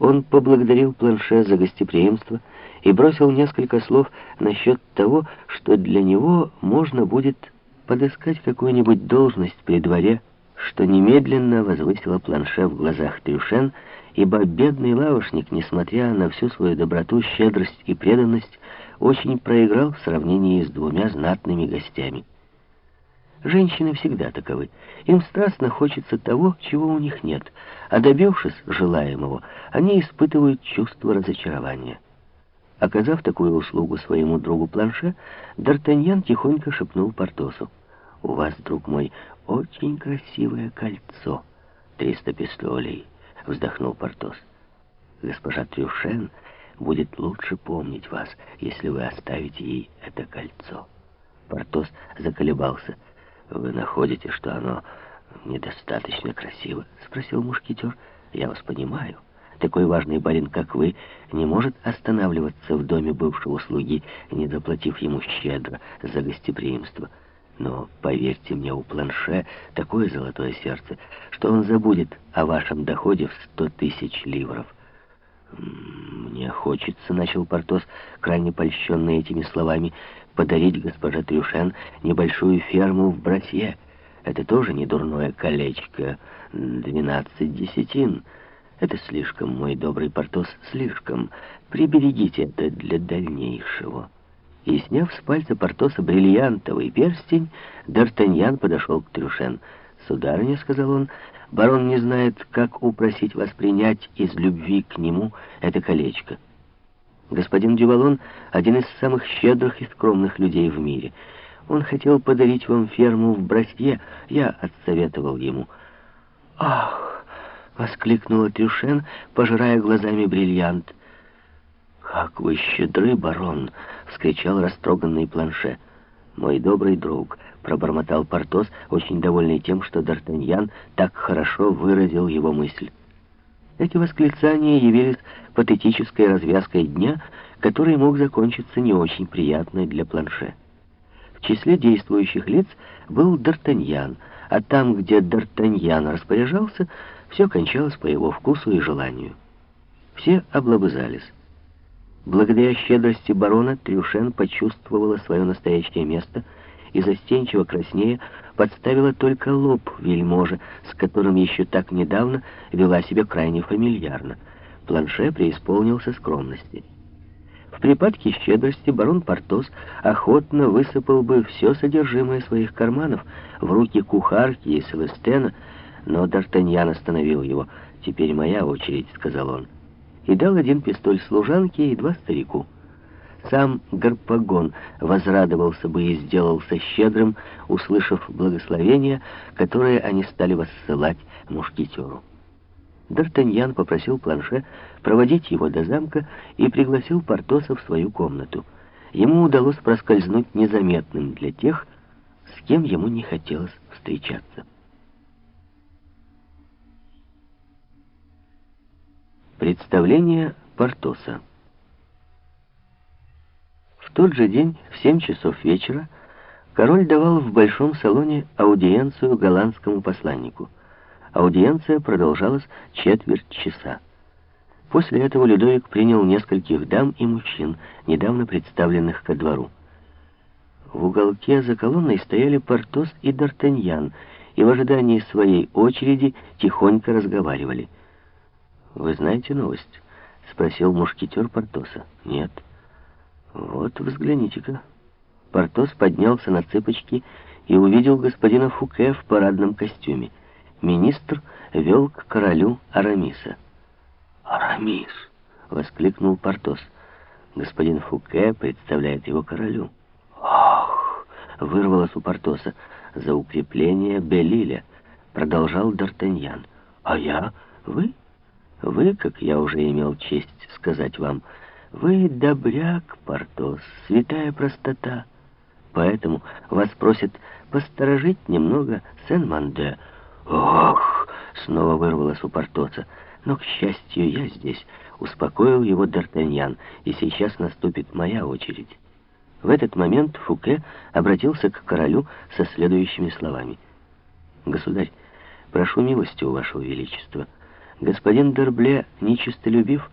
Он поблагодарил Планше за гостеприимство и бросил несколько слов насчет того, что для него можно будет подыскать какую-нибудь должность при дворе, что немедленно возвысило Планше в глазах Трюшен, ибо бедный лавошник, несмотря на всю свою доброту, щедрость и преданность, очень проиграл в сравнении с двумя знатными гостями. Женщины всегда таковы. Им страстно хочется того, чего у них нет, а добившись желаемого, они испытывают чувство разочарования. Оказав такую услугу своему другу Планше, Д'Артаньян тихонько шепнул Портосу. «У вас, друг мой, очень красивое кольцо. Триста пистолей», — вздохнул Портос. «Госпожа Трюшен будет лучше помнить вас, если вы оставите ей это кольцо». Портос заколебался — «Вы находите, что оно недостаточно красиво?» — спросил мушкетер. «Я вас понимаю. Такой важный барин, как вы, не может останавливаться в доме бывшего слуги, не заплатив ему щедро за гостеприимство. Но, поверьте мне, у Планше такое золотое сердце, что он забудет о вашем доходе в сто тысяч ливров». «Мне хочется», — начал Портос, крайне польщенный этими словами, «подарить госпоже Трюшен небольшую ферму в Братье. Это тоже не дурное колечко, двенадцать десятин. Это слишком, мой добрый Портос, слишком. Приберегите это для дальнейшего». И, сняв с пальца Портоса бриллиантовый перстень, Д'Артаньян подошел к Трюшен. «Сударыня», — сказал он, — «барон не знает, как упросить вас принять из любви к нему это колечко». Господин Дювалон — один из самых щедрых и скромных людей в мире. Он хотел подарить вам ферму в Брастье, я отсоветовал ему. «Ах!» — воскликнула Трюшен, пожирая глазами бриллиант. «Как вы щедры, барон!» — вскричал растроганный планше. «Мой добрый друг», — пробормотал Портос, очень довольный тем, что Д'Артаньян так хорошо выразил его мысль. Эти восклицания явились патетической развязкой дня, который мог закончиться не очень приятной для планше. В числе действующих лиц был Д'Артаньян, а там, где Д'Артаньян распоряжался, все кончалось по его вкусу и желанию. Все облобызались. Благодаря щедрости барона Трюшен почувствовала свое настоящее место и застенчиво краснея подставила только лоб вельможа, с которым еще так недавно вела себя крайне фамильярно. Планше преисполнился скромности. В припадке щедрости барон Портос охотно высыпал бы все содержимое своих карманов в руки кухарки и Селестена, но Д'Артаньян остановил его. «Теперь моя очередь», — сказал он и дал один пистоль служанке и два старику. Сам Гарпагон возрадовался бы и сделался щедрым, услышав благословение, которое они стали воссылать мушкетеру. Д'Артаньян попросил Планше проводить его до замка и пригласил Портоса в свою комнату. Ему удалось проскользнуть незаметным для тех, с кем ему не хотелось встречаться. Представление Портоса. В тот же день, в семь часов вечера, король давал в большом салоне аудиенцию голландскому посланнику. Аудиенция продолжалась четверть часа. После этого Людовик принял нескольких дам и мужчин, недавно представленных ко двору. В уголке за колонной стояли Портос и Д'Артаньян, и в ожидании своей очереди тихонько разговаривали — «Вы знаете новость?» — спросил мушкетер Портоса. «Нет». «Вот, взгляните-ка». Портос поднялся на цыпочки и увидел господина Фуке в парадном костюме. Министр вел к королю Арамиса. «Арамис!» — воскликнул Портос. Господин Фуке представляет его королю. «Ах!» — вырвалось у Портоса. «За укрепление Белиля», — продолжал Д'Артаньян. «А я? Вы?» Вы, как я уже имел честь сказать вам, вы добряк, Портос, святая простота. Поэтому вас просят посторожить немного Сен-Манде. Ох, снова вырвалось у Портоса. Но, к счастью, я здесь. Успокоил его Д'Артаньян, и сейчас наступит моя очередь. В этот момент Фуке обратился к королю со следующими словами. «Государь, прошу милости у вашего величества». Господин Дербле нечистолюбив,